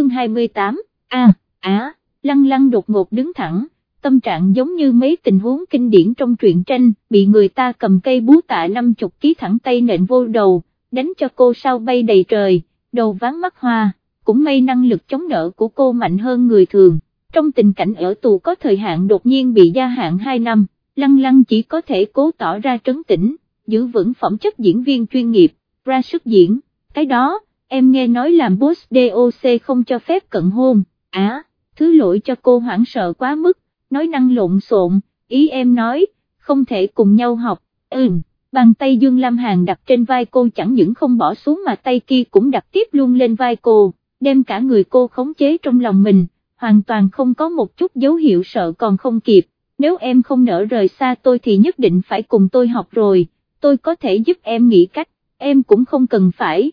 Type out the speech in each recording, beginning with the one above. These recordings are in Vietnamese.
chương 28, a, á, lăng lăng đột ngột đứng thẳng, tâm trạng giống như mấy tình huống kinh điển trong truyện tranh, bị người ta cầm cây búa tạ 50 ký thẳng tay nện vô đầu, đánh cho cô sao bay đầy trời, đầu ván mắt hoa, cũng may năng lực chống đỡ của cô mạnh hơn người thường, trong tình cảnh ở tù có thời hạn đột nhiên bị gia hạn 2 năm, lăng lăng chỉ có thể cố tỏ ra trấn tĩnh, giữ vững phẩm chất diễn viên chuyên nghiệp, ra sức diễn, cái đó, em nghe nói làm boss DOC không cho phép cận hôn, á, thứ lỗi cho cô hoảng sợ quá mức, nói năng lộn xộn, ý em nói, không thể cùng nhau học, ừm, bàn tay Dương Lam Hàn đặt trên vai cô chẳng những không bỏ xuống mà tay kia cũng đặt tiếp luôn lên vai cô, đem cả người cô khống chế trong lòng mình, hoàn toàn không có một chút dấu hiệu sợ còn không kịp, nếu em không nỡ rời xa tôi thì nhất định phải cùng tôi học rồi, tôi có thể giúp em nghĩ cách, em cũng không cần phải,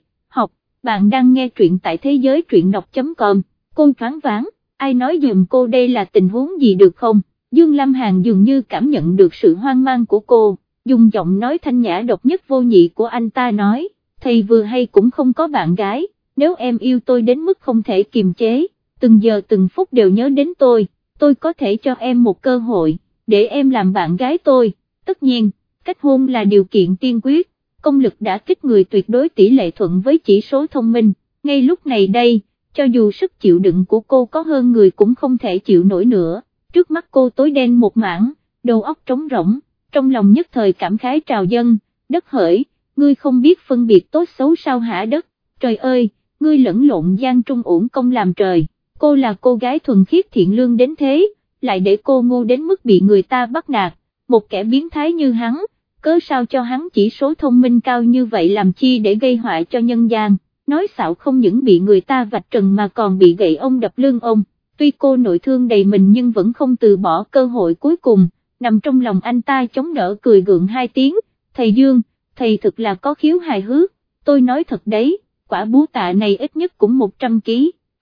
bạn đang nghe truyện tại thế giới truyện đọc.com, cô thoáng váng, ai nói dùm cô đây là tình huống gì được không, Dương Lam Hàn dường như cảm nhận được sự hoang mang của cô, dùng giọng nói thanh nhã độc nhất vô nhị của anh ta nói, thầy vừa hay cũng không có bạn gái, nếu em yêu tôi đến mức không thể kiềm chế, từng giờ từng phút đều nhớ đến tôi, tôi có thể cho em một cơ hội, để em làm bạn gái tôi, tất nhiên, kết hôn là điều kiện tiên quyết, công lực đã kích người tuyệt đối tỷ lệ thuận với chỉ số thông minh, ngay lúc này đây, cho dù sức chịu đựng của cô có hơn người cũng không thể chịu nổi nữa, trước mắt cô tối đen một mảng, đầu óc trống rỗng, trong lòng nhất thời cảm khái trào dân, đất hỡi, ngươi không biết phân biệt tốt xấu sao hả đất, trời ơi, ngươi lẫn lộn gian trung uổng công làm trời, cô là cô gái thuần khiết thiện lương đến thế, lại để cô ngu đến mức bị người ta bắt nạt, một kẻ biến thái như hắn, cớ sao cho hắn chỉ số thông minh cao như vậy làm chi để gây họa cho nhân gian, nói xạo không những bị người ta vạch trần mà còn bị gậy ông đập lưng ông, tuy cô nội thương đầy mình nhưng vẫn không từ bỏ cơ hội cuối cùng, nằm trong lòng anh ta chống đỡ cười gượng hai tiếng, thầy Dương, thầy thực là có khiếu hài hước, tôi nói thật đấy, quả búa tạ này ít nhất cũng 100 kg,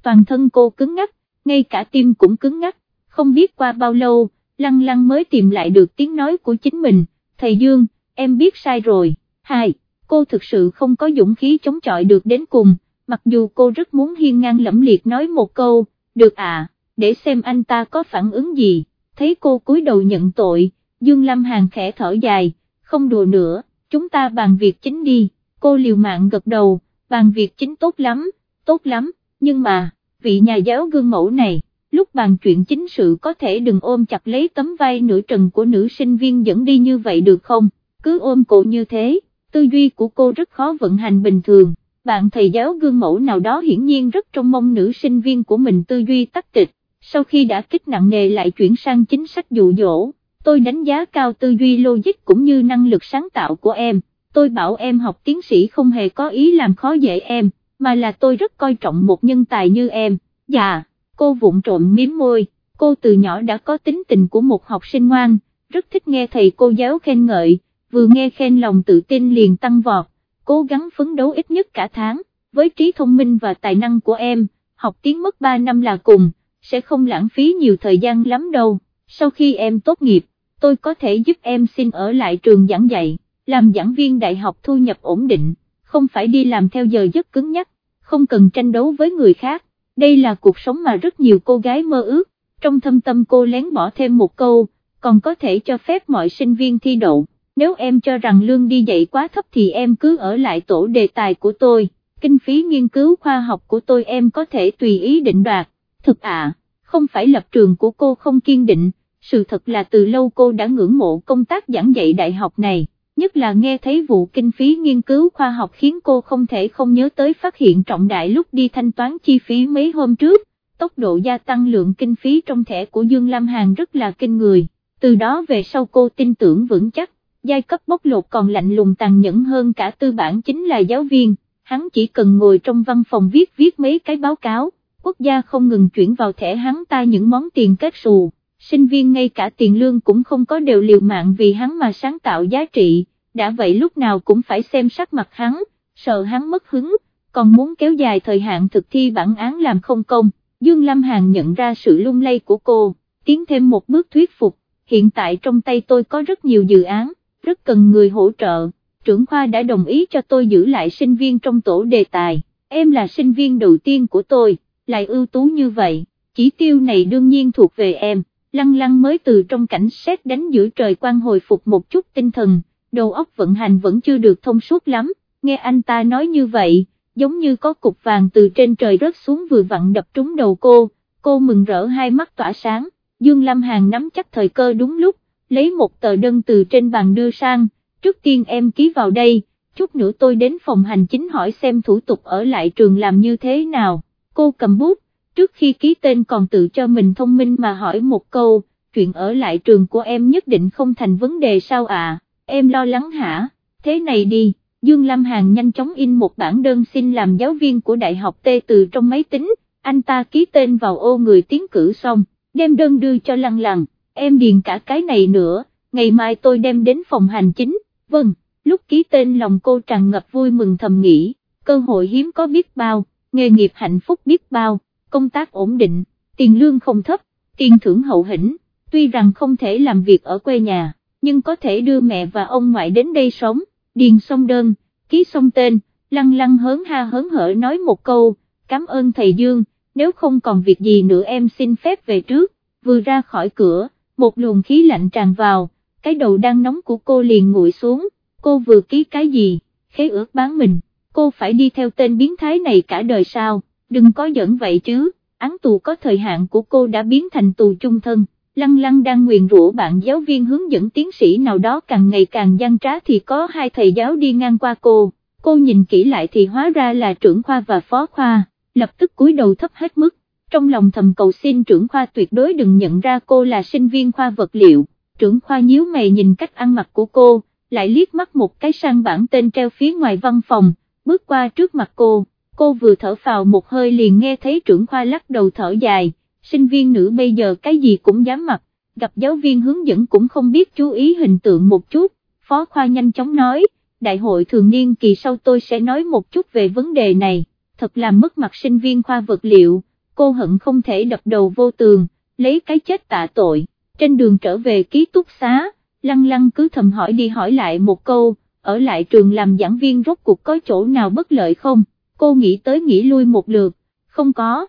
toàn thân cô cứng ngắc, ngay cả tim cũng cứng ngắc, không biết qua bao lâu, lăng lăng mới tìm lại được tiếng nói của chính mình, thầy Dương, em biết sai rồi, hai, cô thực sự không có dũng khí chống chọi được đến cùng, mặc dù cô rất muốn hiên ngang lẫm liệt nói một câu, được à, để xem anh ta có phản ứng gì, thấy cô cúi đầu nhận tội, Dương Lâm Hàn khẽ thở dài, không đùa nữa, chúng ta bàn việc chính đi, cô liều mạng gật đầu, bàn việc chính tốt lắm, tốt lắm, nhưng mà, vị nhà giáo gương mẫu này, lúc bàn chuyện chính sự có thể đừng ôm chặt lấy tấm vai nửa trần của nữ sinh viên dẫn đi như vậy được không, cứ ôm cổ như thế, tư duy của cô rất khó vận hành bình thường, bạn thầy giáo gương mẫu nào đó hiển nhiên rất trông mong nữ sinh viên của mình tư duy tắc tịch, sau khi đã kích nặng nề lại chuyển sang chính sách dụ dỗ, tôi đánh giá cao tư duy logic cũng như năng lực sáng tạo của em, tôi bảo em học tiến sĩ không hề có ý làm khó dễ em, mà là tôi rất coi trọng một nhân tài như em, dạ cô vụng trộm miếm môi, cô từ nhỏ đã có tính tình của một học sinh ngoan, rất thích nghe thầy cô giáo khen ngợi, vừa nghe khen lòng tự tin liền tăng vọt, cố gắng phấn đấu ít nhất cả tháng, với trí thông minh và tài năng của em, học tiếng mất 3 năm là cùng, sẽ không lãng phí nhiều thời gian lắm đâu, sau khi em tốt nghiệp, tôi có thể giúp em xin ở lại trường giảng dạy, làm giảng viên đại học thu nhập ổn định, không phải đi làm theo giờ giấc cứng nhắc, không cần tranh đấu với người khác đây là cuộc sống mà rất nhiều cô gái mơ ước, trong thâm tâm cô lén bỏ thêm một câu, còn có thể cho phép mọi sinh viên thi đậu, nếu em cho rằng lương đi dạy quá thấp thì em cứ ở lại tổ đề tài của tôi, kinh phí nghiên cứu khoa học của tôi em có thể tùy ý định đoạt, thực ạ, không phải lập trường của cô không kiên định, sự thật là từ lâu cô đã ngưỡng mộ công tác giảng dạy đại học này. Nhất là nghe thấy vụ kinh phí nghiên cứu khoa học khiến cô không thể không nhớ tới phát hiện trọng đại lúc đi thanh toán chi phí mấy hôm trước, tốc độ gia tăng lượng kinh phí trong thẻ của Dương Lam Hàn rất là kinh người, từ đó về sau cô tin tưởng vững chắc, giai cấp bóc lột còn lạnh lùng tàn nhẫn hơn cả tư bản chính là giáo viên, hắn chỉ cần ngồi trong văn phòng viết viết mấy cái báo cáo, quốc gia không ngừng chuyển vào thẻ hắn ta những món tiền kết xù sinh viên ngay cả tiền lương cũng không có đều liều mạng vì hắn mà sáng tạo giá trị, đã vậy lúc nào cũng phải xem sắc mặt hắn, sợ hắn mất hứng, còn muốn kéo dài thời hạn thực thi bản án làm không công, Dương Lâm Hàn nhận ra sự lung lay của cô, tiến thêm một bước thuyết phục, hiện tại trong tay tôi có rất nhiều dự án, rất cần người hỗ trợ, trưởng khoa đã đồng ý cho tôi giữ lại sinh viên trong tổ đề tài, em là sinh viên đầu tiên của tôi, lại ưu tú như vậy, chỉ tiêu này đương nhiên thuộc về em, lăng lăng mới từ trong cảnh xét đánh giữa trời quan hồi phục một chút tinh thần, đầu óc vận hành vẫn chưa được thông suốt lắm, nghe anh ta nói như vậy, giống như có cục vàng từ trên trời rớt xuống vừa vặn đập trúng đầu cô, cô mừng rỡ hai mắt tỏa sáng, Dương Lâm Hàn nắm chắc thời cơ đúng lúc, lấy một tờ đơn từ trên bàn đưa sang, trước tiên em ký vào đây, chút nữa tôi đến phòng hành chính hỏi xem thủ tục ở lại trường làm như thế nào, cô cầm bút, trước khi ký tên còn tự cho mình thông minh mà hỏi một câu, chuyện ở lại trường của em nhất định không thành vấn đề sao à, em lo lắng hả, thế này đi. Dương Lâm Hàn nhanh chóng in một bản đơn xin làm giáo viên của Đại học T từ trong máy tính, anh ta ký tên vào ô người tiến cử xong, đem đơn đưa cho Lăng Lăng, em điền cả cái này nữa, ngày mai tôi đem đến phòng hành chính, vâng, lúc ký tên lòng cô tràn ngập vui mừng thầm nghĩ, cơ hội hiếm có biết bao, nghề nghiệp hạnh phúc biết bao, công tác ổn định, tiền lương không thấp, tiền thưởng hậu hĩnh, tuy rằng không thể làm việc ở quê nhà, nhưng có thể đưa mẹ và ông ngoại đến đây sống. Điền xong đơn, ký xong tên, lăng lăng hớn ha hớn hở nói một câu, cảm ơn thầy Dương, nếu không còn việc gì nữa em xin phép về trước, vừa ra khỏi cửa, một luồng khí lạnh tràn vào, cái đầu đang nóng của cô liền nguội xuống, cô vừa ký cái gì, khế ước bán mình, cô phải đi theo tên biến thái này cả đời sao, đừng có giỡn vậy chứ, án tù có thời hạn của cô đã biến thành tù chung thân. Lăng Lăng đang nguyền rủa bạn giáo viên hướng dẫn tiến sĩ nào đó càng ngày càng gian trá thì có hai thầy giáo đi ngang qua cô, cô nhìn kỹ lại thì hóa ra là trưởng khoa và phó khoa, lập tức cúi đầu thấp hết mức, trong lòng thầm cầu xin trưởng khoa tuyệt đối đừng nhận ra cô là sinh viên khoa vật liệu, trưởng khoa nhíu mày nhìn cách ăn mặc của cô, lại liếc mắt một cái sang bảng tên treo phía ngoài văn phòng, bước qua trước mặt cô, cô vừa thở phào một hơi liền nghe thấy trưởng khoa lắc đầu thở dài. Sinh viên nữ bây giờ cái gì cũng dám mặc, gặp giáo viên hướng dẫn cũng không biết chú ý hình tượng một chút, Phó Khoa nhanh chóng nói, đại hội thường niên kỳ sau tôi sẽ nói một chút về vấn đề này, thật làm mất mặt sinh viên khoa vật liệu, cô hận không thể đập đầu vô tường, lấy cái chết tạ tội, trên đường trở về ký túc xá, lăng lăng cứ thầm hỏi đi hỏi lại một câu, ở lại trường làm giảng viên rốt cuộc có chỗ nào bất lợi không, cô nghĩ tới nghĩ lui một lượt, không có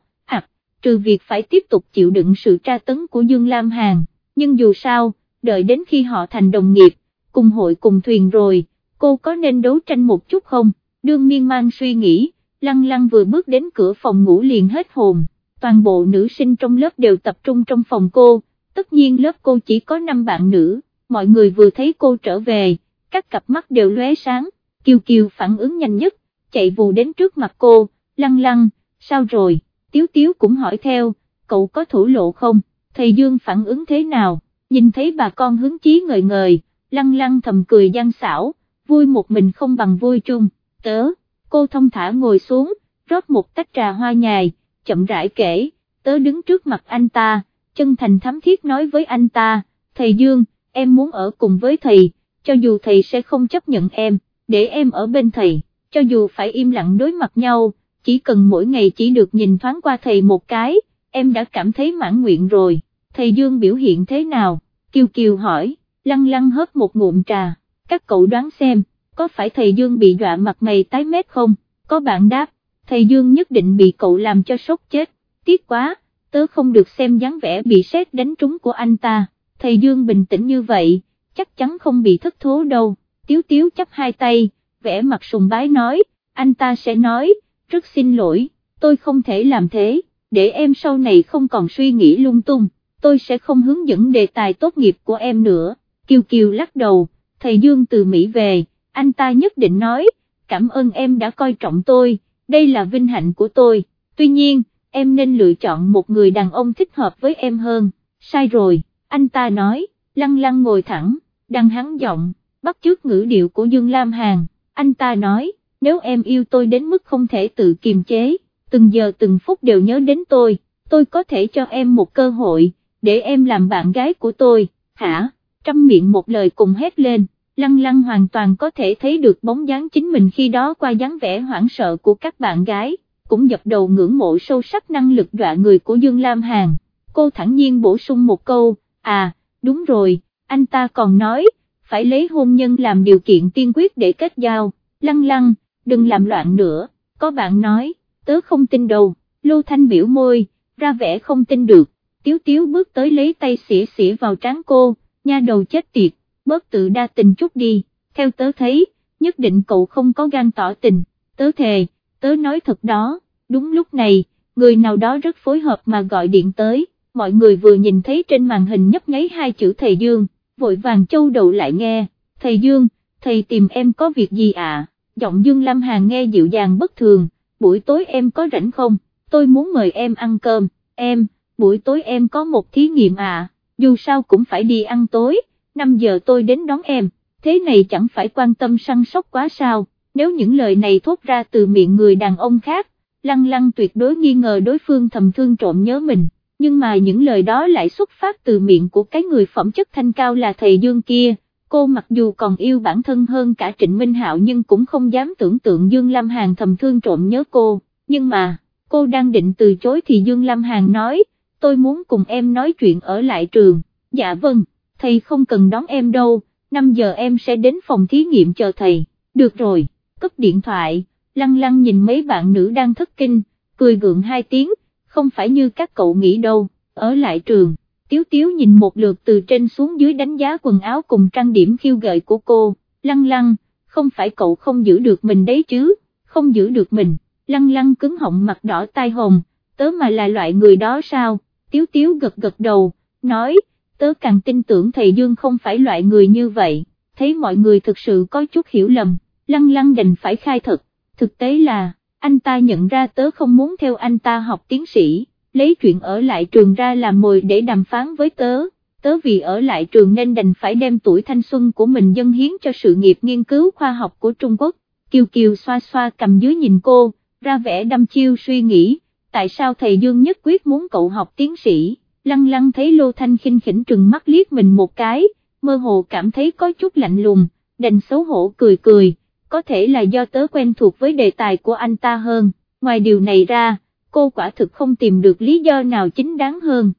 trừ việc phải tiếp tục chịu đựng sự tra tấn của Dương Lam Hàn, nhưng dù sao, đợi đến khi họ thành đồng nghiệp, cùng hội cùng thuyền rồi, cô có nên đấu tranh một chút không, đương miên man suy nghĩ, lăng lăng vừa bước đến cửa phòng ngủ liền hết hồn, toàn bộ nữ sinh trong lớp đều tập trung trong phòng cô, tất nhiên lớp cô chỉ có 5 bạn nữ, mọi người vừa thấy cô trở về, các cặp mắt đều lóe sáng, Kiều Kiều phản ứng nhanh nhất, chạy vù đến trước mặt cô, lăng lăng, sao rồi? Tiếu Tiếu cũng hỏi theo, cậu có thủ lộ không, thầy Dương phản ứng thế nào, nhìn thấy bà con hứng chí ngời ngời, lăng lăng thầm cười gian xảo, vui một mình không bằng vui chung, tớ, cô thông thả ngồi xuống, rót một tách trà hoa nhài, chậm rãi kể, tớ đứng trước mặt anh ta, chân thành thắm thiết nói với anh ta, thầy Dương, em muốn ở cùng với thầy, cho dù thầy sẽ không chấp nhận em, để em ở bên thầy, cho dù phải im lặng đối mặt nhau, chỉ cần mỗi ngày chỉ được nhìn thoáng qua thầy một cái, em đã cảm thấy mãn nguyện rồi, thầy Dương biểu hiện thế nào, Kiều Kiều hỏi, lăng lăng hớp một ngụm trà, các cậu đoán xem, có phải thầy Dương bị dọa mặt mày tái mét không, có bạn đáp, thầy Dương nhất định bị cậu làm cho sốc chết, tiếc quá, tớ không được xem dáng vẻ bị sét đánh trúng của anh ta, thầy Dương bình tĩnh như vậy, chắc chắn không bị thất thố đâu, tiếu tiếu chấp hai tay, vẽ mặt sùng bái nói, anh ta sẽ nói, rất xin lỗi, tôi không thể làm thế, để em sau này không còn suy nghĩ lung tung, tôi sẽ không hướng dẫn đề tài tốt nghiệp của em nữa, Kiều Kiều lắc đầu, thầy Dương từ Mỹ về, anh ta nhất định nói, cảm ơn em đã coi trọng tôi, đây là vinh hạnh của tôi, tuy nhiên, em nên lựa chọn một người đàn ông thích hợp với em hơn, sai rồi, anh ta nói, lăng lăng ngồi thẳng, đăng hắn giọng, bắt chước ngữ điệu của Dương Lam Hàn, anh ta nói, nếu em yêu tôi đến mức không thể tự kiềm chế, từng giờ từng phút đều nhớ đến tôi, tôi có thể cho em một cơ hội, để em làm bạn gái của tôi, hả, trăm miệng một lời cùng hét lên, lăng lăng hoàn toàn có thể thấy được bóng dáng chính mình khi đó qua dáng vẻ hoảng sợ của các bạn gái, cũng dập đầu ngưỡng mộ sâu sắc năng lực dọa người của Dương Lam Hàn, cô thẳng nhiên bổ sung một câu, à, đúng rồi, anh ta còn nói, phải lấy hôn nhân làm điều kiện tiên quyết để kết giao, lăng lăng, đừng làm loạn nữa, có bạn nói, tớ không tin đâu, Lô Thanh biểu môi, ra vẻ không tin được, tiếu tiếu bước tới lấy tay xỉa xỉa vào trán cô, nha đầu chết tiệt, bớt tự đa tình chút đi, theo tớ thấy, nhất định cậu không có gan tỏ tình, tớ thề, tớ nói thật đó, đúng lúc này, người nào đó rất phối hợp mà gọi điện tới, mọi người vừa nhìn thấy trên màn hình nhấp nháy hai chữ thầy Dương, vội vàng châu đầu lại nghe, thầy Dương, thầy tìm em có việc gì à, giọng Dương Lam Hà nghe dịu dàng bất thường, buổi tối em có rảnh không, tôi muốn mời em ăn cơm, em, buổi tối em có một thí nghiệm à, dù sao cũng phải đi ăn tối, 5 giờ tôi đến đón em, thế này chẳng phải quan tâm săn sóc quá sao, nếu những lời này thốt ra từ miệng người đàn ông khác, lăng lăng tuyệt đối nghi ngờ đối phương thầm thương trộm nhớ mình, nhưng mà những lời đó lại xuất phát từ miệng của cái người phẩm chất thanh cao là thầy Dương kia, cô mặc dù còn yêu bản thân hơn cả Trịnh Minh Hạo nhưng cũng không dám tưởng tượng Dương Lam Hàn thầm thương trộm nhớ cô, nhưng mà, cô đang định từ chối thì Dương Lam Hàn nói, tôi muốn cùng em nói chuyện ở lại trường, dạ vâng, thầy không cần đón em đâu, 5 giờ em sẽ đến phòng thí nghiệm chờ thầy, được rồi, cấp điện thoại, lăng lăng nhìn mấy bạn nữ đang thất kinh, cười gượng hai tiếng, không phải như các cậu nghĩ đâu, ở lại trường, tiếu tiếu nhìn một lượt từ trên xuống dưới đánh giá quần áo cùng trang điểm khiêu gợi của cô, lăng lăng, không phải cậu không giữ được mình đấy chứ, không giữ được mình, lăng lăng cứng họng mặt đỏ tai hồng, tớ mà là loại người đó sao, tiếu tiếu gật gật đầu, nói, tớ càng tin tưởng thầy Dương không phải loại người như vậy, thấy mọi người thực sự có chút hiểu lầm, lăng lăng đành phải khai thật, thực tế là, anh ta nhận ra tớ không muốn theo anh ta học tiến sĩ, lấy chuyện ở lại trường ra làm mồi để đàm phán với tớ, tớ vì ở lại trường nên đành phải đem tuổi thanh xuân của mình dâng hiến cho sự nghiệp nghiên cứu khoa học của Trung Quốc, Kiều Kiều xoa xoa cầm dưới nhìn cô, ra vẻ đâm chiêu suy nghĩ, tại sao thầy Dương nhất quyết muốn cậu học tiến sĩ, lăng lăng thấy Lô Thanh khinh khỉnh trừng mắt liếc mình một cái, mơ hồ cảm thấy có chút lạnh lùng, đành xấu hổ cười cười có thể là do tớ quen thuộc với đề tài của anh ta hơn, ngoài điều này ra, cô quả thực không tìm được lý do nào chính đáng hơn.